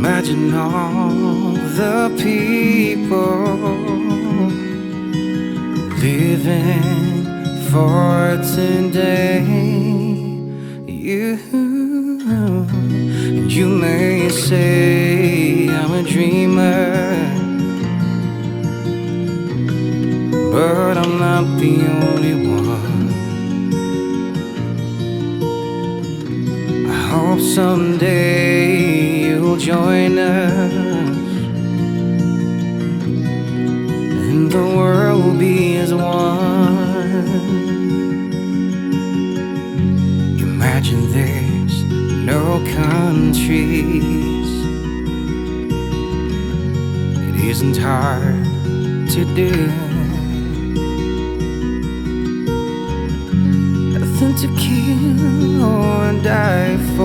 Imagine all the people living for today. You, you may say I'm a dreamer, but I'm not the only one. I hope someday you'll join us and the world will be as one. Imagine there's no countries. It isn't hard to do. Nothing to kill or die for.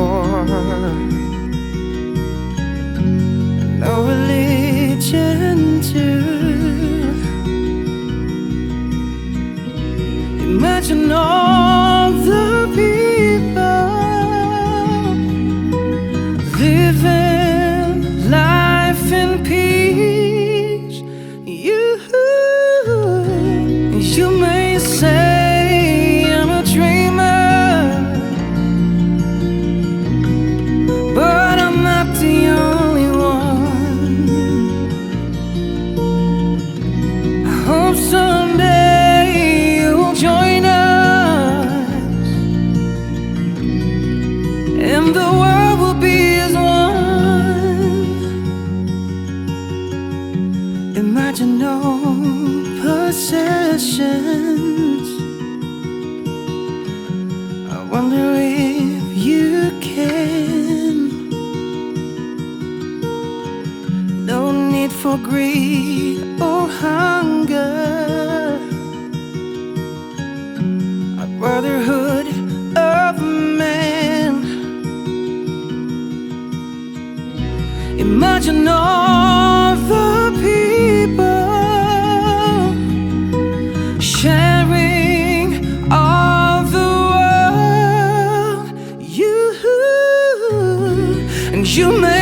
I wonder if you can. No need for greed or hunger. A brotherhood of man. Imagine all You.